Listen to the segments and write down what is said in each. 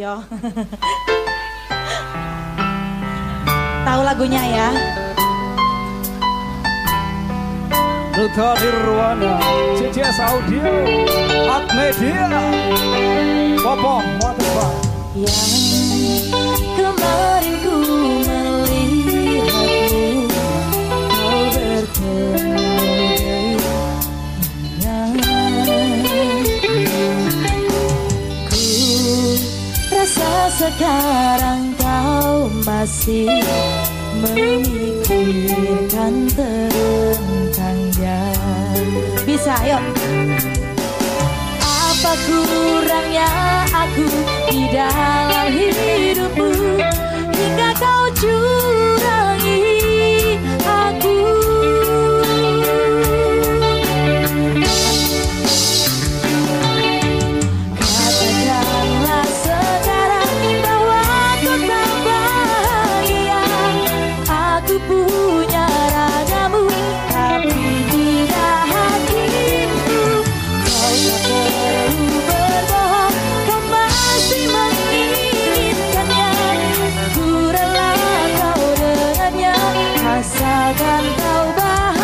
Yo. Tahu lagunya ya? Duta Nirwana, CCS Audio, Art Media, Popo, Waterbank. Yang kemarin Sekarang kau masih memikirkan tentang dia Bisa, yuk Apa kurangnya aku? Tidak. asalkan kau bahagia.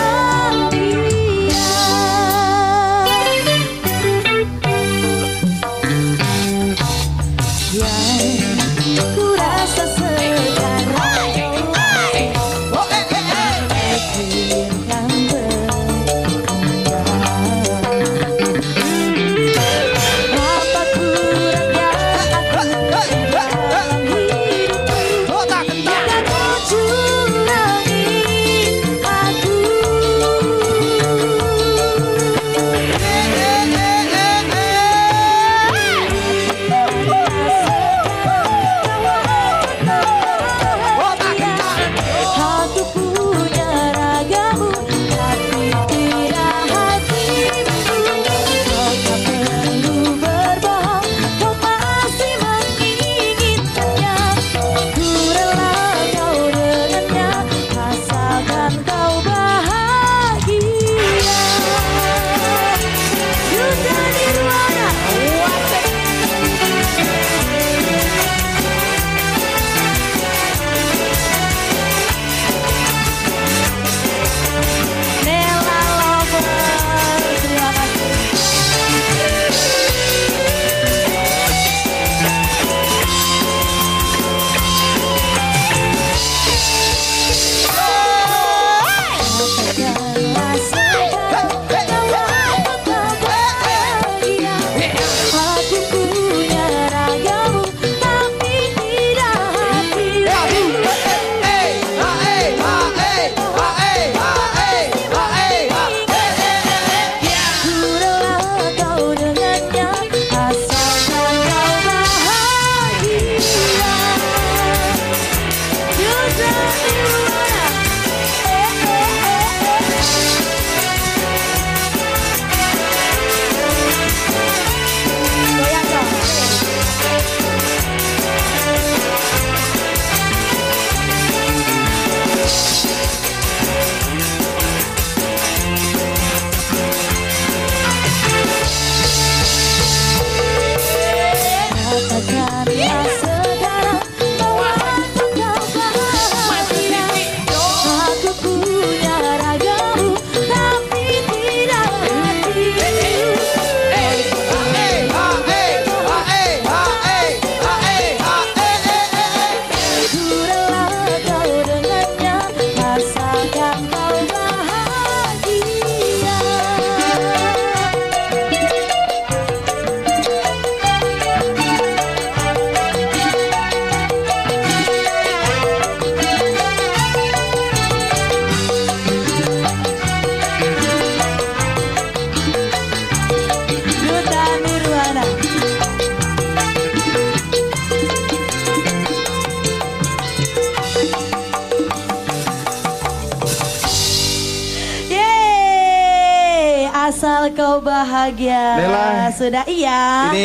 asal kau bahagia. Lela. Sudah iya. Ini